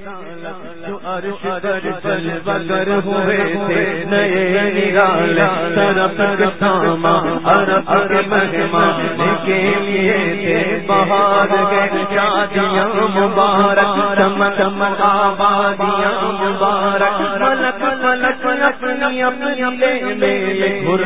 جو عرش پر چل بگر ہوئے تھے نئے نگال طرف ساما عرب کے مہمان کے لیے تھے بہار گئے شادیاں مبارک آبادیاں مبارک ملک ملک اپنی اپنی لے لے گھر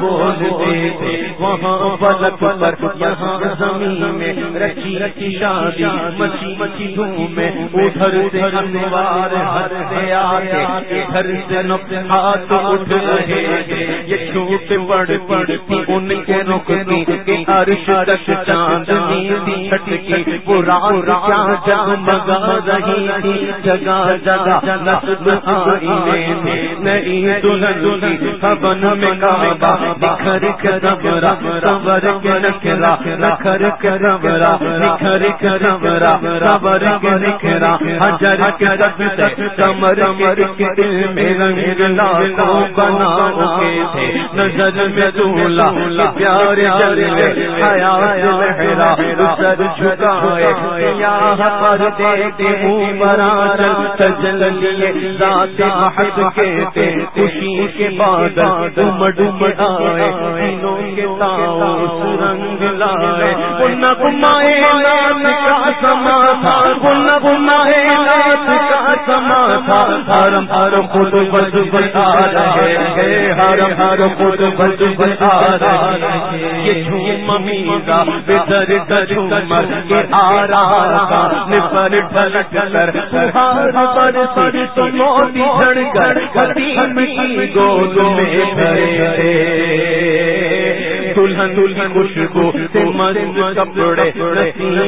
بولتے تھے۔ وہاں فلک پر یہاں زمین میں رچی رچی شادی مچی مچی دھوم میں ادھر سے انوار ہر سے آتے گھر سے نفحات اٹھ رہے تھے۔ یہ چھوٹ پڑ پڑتی ان کے رکتی کہ عرش تک چاندنی دی چھٹکی وہ قرآن کیا جامگا رہی تھی، جگہ جگہ نسل آئینے تھے نئی دلہن کی خبن میں کعبہ بکھر کے ربرا صبر کے نکرا نکھر کے ربرا نکھر کے ربرا صبر کے نکرا حجر کے رب سے کمر مر کے دل میں رنگ لالا بنا کے تھے نظر میں دولا پیارے جلوے حیات لہرا سر جھکائے سیاہ پر دیکھتے اوپر آچل سجل لیے، ذات محد کے تے خوشی کے بعد ڈم ڈم آئے دینوں کے تاؤس رنگ لائے۔ ان گمائے نام کا سما تھا۔ سما تھا حرم حرم خود بج بتا رہے ہیں۔ حرم حرم خود بج بتا رہے ہیں۔ یہ جھوم میزا بدر کے آرا کا نفر کر پر سر تو موتی جھڑ کر، قدیم کی گود میں بھرے دلہن دلہن خوشبو سے مست کپڑے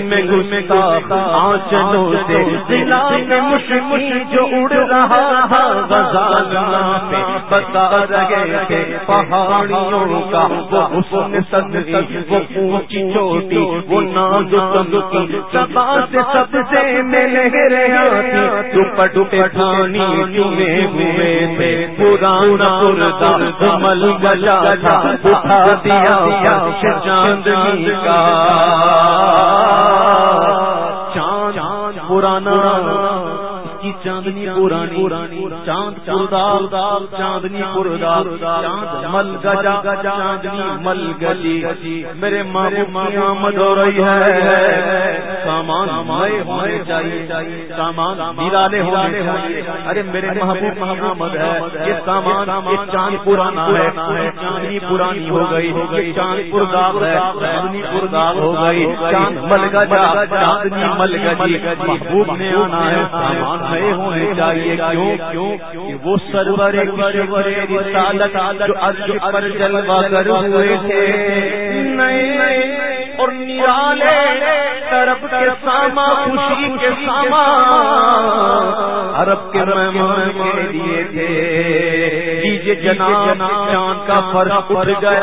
میں آنچلوں سے ضلع میں جو اڑ رہا تھا غزالہ پہ بتا رہے تھے پہاڑیوں کا وہ حسن صدقی وہ اونچی چوٹی وہ نازک کی سبا سے سب سے مل رہے آتی دوپٹ پٹھانی تمہیں ہوئے تھے پرانا پردہ گلا تھا اٹھا دیا چاندنی کا؟ چاند پرانا کی چاندنی پرانی چاند پردار چاندنی پردار چاند مل گجا چاندنی مل گلی میرے ماں کی آمد ہو رہی ہے۔ سامان ہمارے ہونے چاہیے، سامان نرالے ہونے چاہیے۔ ارے میرے محبوب کی آمد ہے، یہ سامان، یہ چاند پرانا ہے چاندنی پرانی ہو گئی، یہ چاند پردار ہے چاندنی پردار ہو گئی۔ چاند مل گجا چاندنی مل گجی محبوب نے آنا ہے، سامان نئے ہونے چاہیے۔ کیوں؟ کیوں وہ سرور رسالت جو عرش پر جلوہ کر ہوئے تھے۔ نئے نئے۔ اور نرالے طرف کے ساما خوشی کے ساما عرب کے مہمان کے لیے تھے۔ دیجیے جناب چاند کا فرق اٹھ گیا۔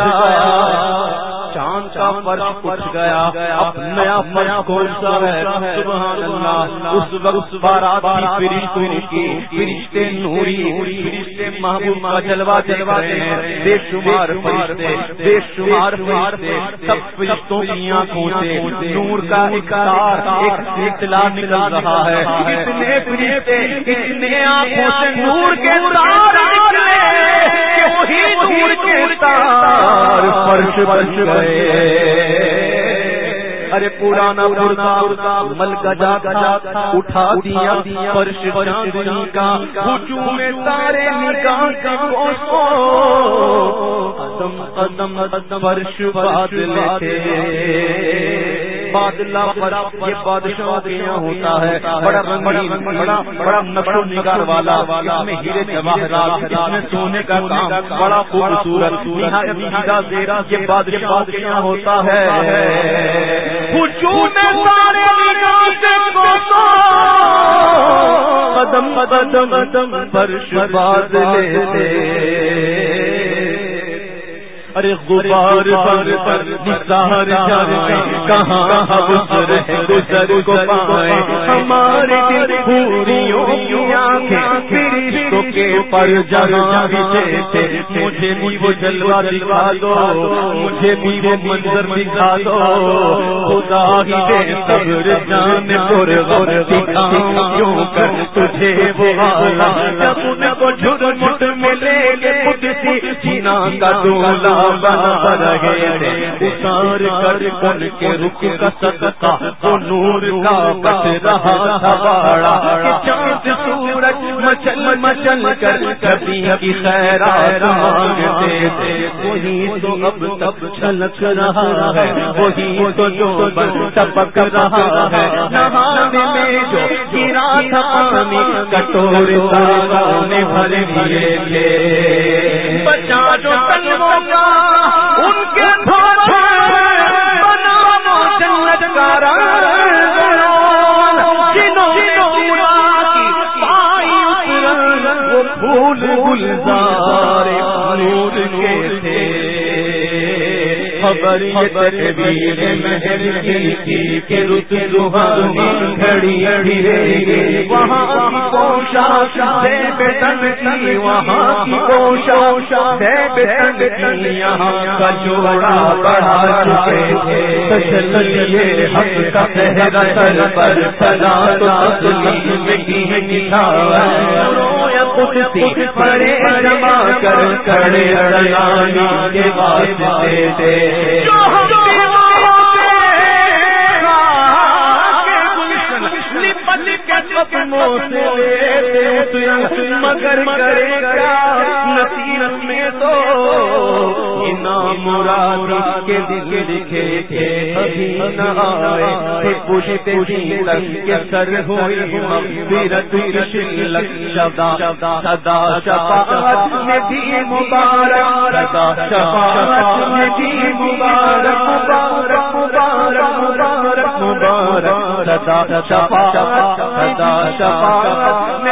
چاند کا فرق اٹھ گیا۔ اب نیا نیا کون سا ہے؟ سبحان اللہ۔ اس وقت بارات کی۔ فرشتوں کی۔ فرشتے نوری فرشتے محبوب کا جلوہ جلوہ ہیں۔ بے شمار فرشتے، بے شمار فرشتے، سب فرشتوں کی آنکھوں سے نور کا اقرار ایک سلسلہ نکل رہا ہے۔ اتنے فرشتے اتنے آنکھوں سے نور کے تار نکلے کہ وہی نور کے تار فرش فرش گئے۔ ارے پرانا پورا مل گجا گجا اٹھا دیا، فرش چاندنی کا، ہجوم تارے نگاہ کا کوسو قدم قدم قدم، فرش بادل تھے۔ بادلہ پر یہ بادشاہ کے یہاں ہوتا ہے۔ بڑا رنگین بڑا بڑا نقش و نگار والا۔ اس میں ہیرے جواہرات، اس میں سونے کا کام۔ بڑا خوبصورت، نہایت ہیرا زیرا یہ بادشاہ کے یہاں ہوتا ہے۔ قدم قدم قدم فرش باد تھے ارے غبار پر پر نثار جائے کہاں گزر گزر کو پائے؟ ہمارے دل پوری پر جہاں تھے مجھے بھی وہ جلوہ دکھا دو، مجھے بھی وہ منظر دکھا دو۔ خدا ہی دے صبر جان پر غور دکھاؤں کیوں کر تجھے وہ حالا جب ان کو جھر مٹ ملے گے خود سی جینا کا دولا بنا رہے تھے۔ اتار کر کن کے رک کا صدقہ وہ نور کا بچ رہا تھا باڑا۔ چاند سورج مچل مچل کر کبھی کی خیرات مانگتے تھے۔ وہی تو اب تب چھلک رہا ہے۔ وہی تو جو بن ٹپک رہا ہے۔ نہانے میں جو گرا تھا پانی کٹور تاروں میں بھر دیے تھے۔ بچا جو کلموں کا ان کے خبر تکبیر مہر کی کہ رت روحانی گھڑی اڑی وہاں کی کوشا دے بیٹن کی، وہاں کی کی۔ یہاں کا جوڑا بڑھا چکے تھے۔ حق کا پہرا سر پر تو کی کچھ پڑے جمع کر کڑے اڑیانی کے واسطے تھے۔ مگر کرے گا نصیب میں تو مراد کے دل دکھے تھے۔ ابھی نہ آئے پوچھتے کے سر ہوئی مغفرت شلک شدا سدا شفاعت میں بھی مبارک شفاعت میں بھی مبارک مبارک مبارک مبارک سدا شفاعت سدا شفاعت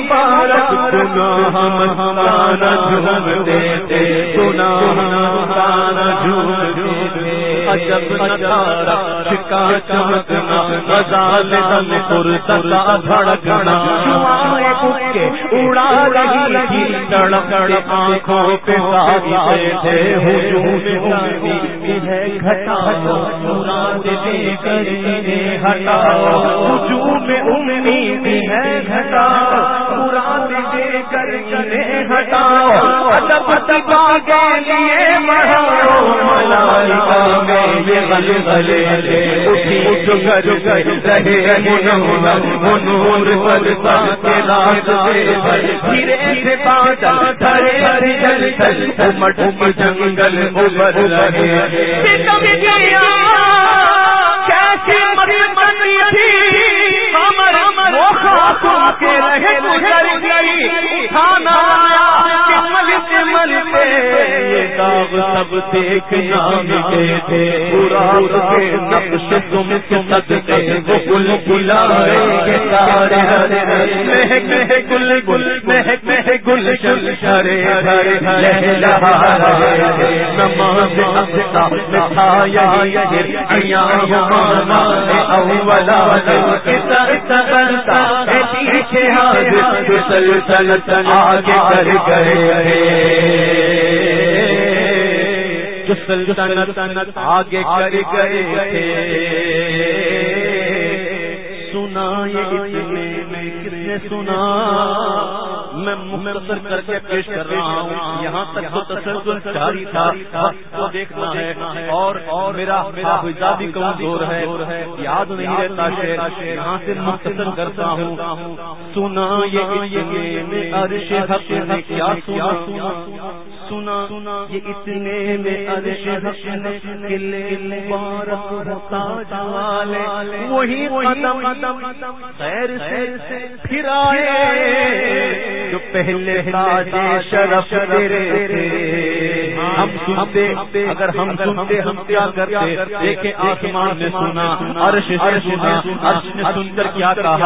مبارک گناہ مہمانا جھوم دیتے گناہ عجب نظارہ، شکا چمکنا، غزال دم پرستا دھڑکنا کے اڑا رہی تھی، تڑپ آنکھوں پہ ساتھ ہجوم ہے، گھٹاؤ، مراد دے کر ہٹاؤ۔ ہجوم میں امید ہے، گھٹاؤ، مراد دے کر ہٹاؤ۔ ادب ادب کے لیے مڑھاؤ ملائکہ جنگل ابر رہے۔ گزر گئی۔ آیا پہ یہ داغ سب دیکھنا ملے تھے۔ پورا کے نقش تم کے صدقے، وہ گل بلائے کے سارے ہرے مہک مہک گل گل، مہک مہک گل شل ہرے ہرے۔ لہلا ہرے نماز اقصا مٹھایا یہ ایام مانا اولا کے سر سبرتا سلطنت آگے کر گئے جو سلطنت آگے کر گئے تھے سنا یہ میں کس نے سنا؟ میں مختصر کر کے پیش کر رہا ہوں۔ یہاں تک تو تسلسل جاری تھا۔ کو دیکھنا ہے۔ اور میرا میرا بھی کمزور ہے۔ یاد نہیں رہتا شیر۔ یہاں سے مختصر کرتا ہوں۔ سنا یہ عرش حق نے کیا سنا؟ سنا سنا یہ اتنے میں عرش حق نے قلعے مبارک ہوتا جوالے وہی قدم خیر سے پھر آئے جو پہلے تاجے شرف تیرے تھے۔ ہم سنتے اگر ہم سنتے ہم کیا کرتے۔ دیکھے آسمان نے سنا عرش سے سنا عرش نے سن کر کیا کہا؟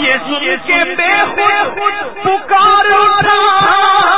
یہ سن کے بے خود پکار اٹھا۔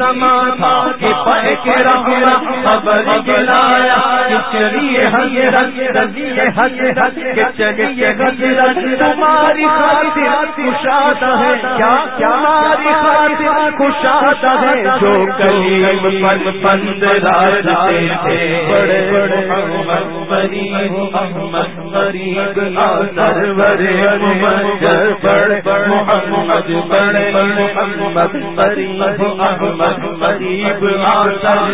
سما تھا پائے کے رحمت خبر یہ لایا چلیے حضرت رضی حضرت کے چلیے حضرت تمہاری خاطر کشاد ہے۔ کیا تمہاری خاطر کشاد ہے؟ جو کلیم پر پند راج تھے بڑے بڑے محمد غریب احمد غریب سرور مجر بڑے محمد بڑے محمد غریب احمد قریب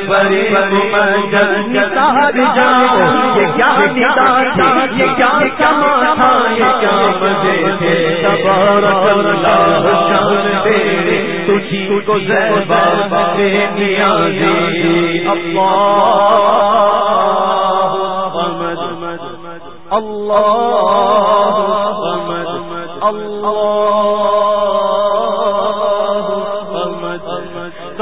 غریب سرور مجر نثار جاؤ، یہ کیا ندا تھا، یہ کیا کما تھا، یہ کیا مزے تھے تبارک اللہ شان تیرے، تجھی کو زیبا بے نیازی جی۔ اللہ اللہ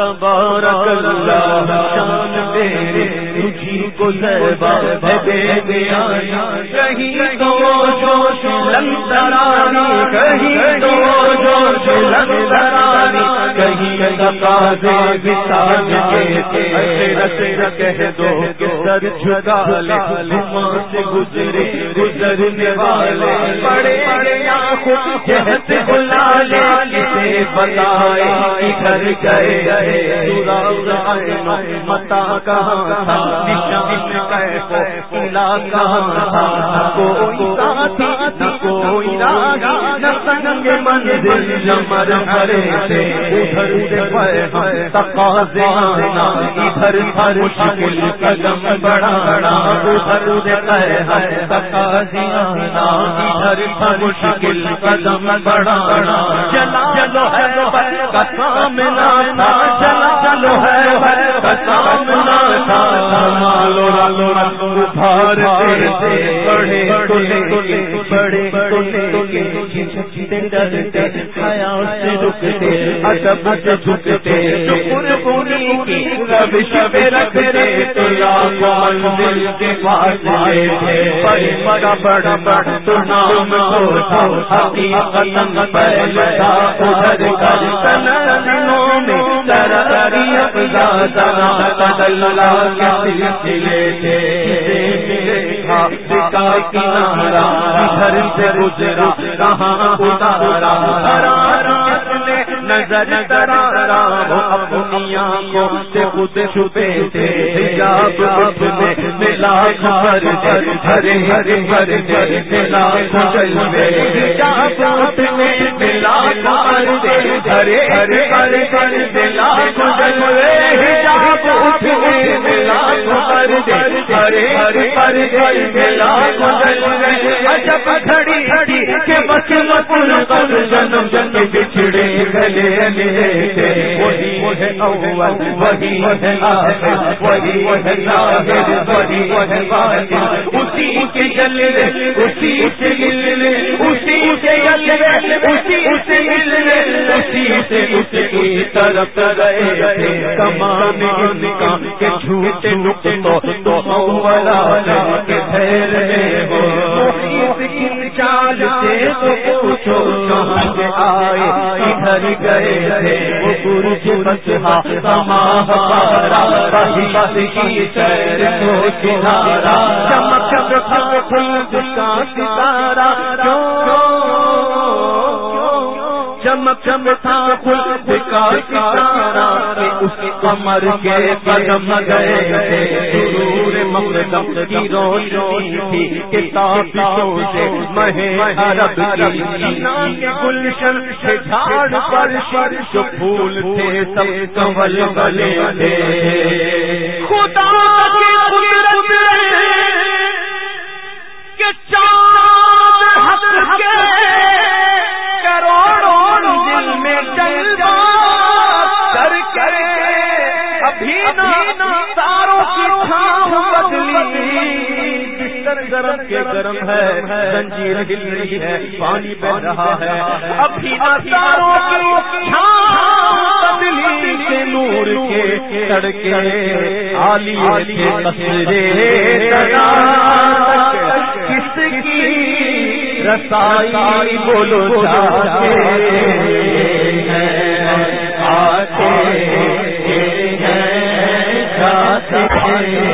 تبارک اللہ شان تیرے تجھی کو زیبا بے نیازی کہیں تو جوش لندرانی کہیں تو جوش لندرانی کہیں تقاضے کے کہہ دو کہ سر جھکا لے ہماں سے گزرے گزرنے والے بڑے بڑے خود جہت بلا بتائے ادھر گئے گئے متا کہاں تھا؟ کہاں تھا؟ کوئی ساتھی کوئی راگی نہ سنگ منزل جمر بھرے تھے، ادھر سے تقاضے آنا ادھر ہر مشکل قدم بڑھانا، ادھر سے تقاضے آنا ادھر ہر مشکل قدم بڑھانا۔ چلا چلو ہے کا سامنا تھا چلا چلو ہے کا سامنا بڑا بڑا بڑا تو نام حقیقت پہلتا ادھر کر سنوں میں تراری اپنا کنارا، گھر سے گزرا، کہاں اتارا۔ نظر درارا وہ اپنی آنکھوں سے خود چھپے تھے۔ جاب ملا گھر در ہرے ہرے ہر در ملا گھر میں جاب ملا گھر دے ہرے ہرے ہر ہر گھر ملا گھر میں عجب گھڑی گھڑی کے بس مکل کر جنم جن بچھڑے وہی ہے اول، وہی ہے آخر، وہی ہے ظاہر، وہی ہے باطن۔ اسی کے جلوے، اسی سے ملنے، اسی سے جلوے، اسی سے ملنے۔ اسی سے اس کی طرف گئے تھے۔ کمان ان کا کہ جھوٹے نقطوں تو اولا کے دھیر سے تو پوچھو کہاں سے آئے ادھر گئے تھے؟ وہ برج بچا سماہ پارا رہی بس کی سیر کو کنارا چمک چمک پھل کا ستارا چمک چمکا پھل کا ستارا اس کمر کے قدم گئے تھے۔ ضرور مقدم کی روشنی تھی کتابوں سے مہے عرب کی گلشن سے جھاڑ پر شر جو پھول تھے، سب کمل بلے تھے۔ خدا کی قدرت کہ چاند بستر گرم کے گرم ہے، زنجیر ہل رہی ہے، پانی بہ رہا ہے۔ ابھی تاروں کی بدلی نور کے تڑکے، آلی کے تصرے کس کی رسائی بولو جاتے ہیں؟ آتے ہیں، جاتے ہیں۔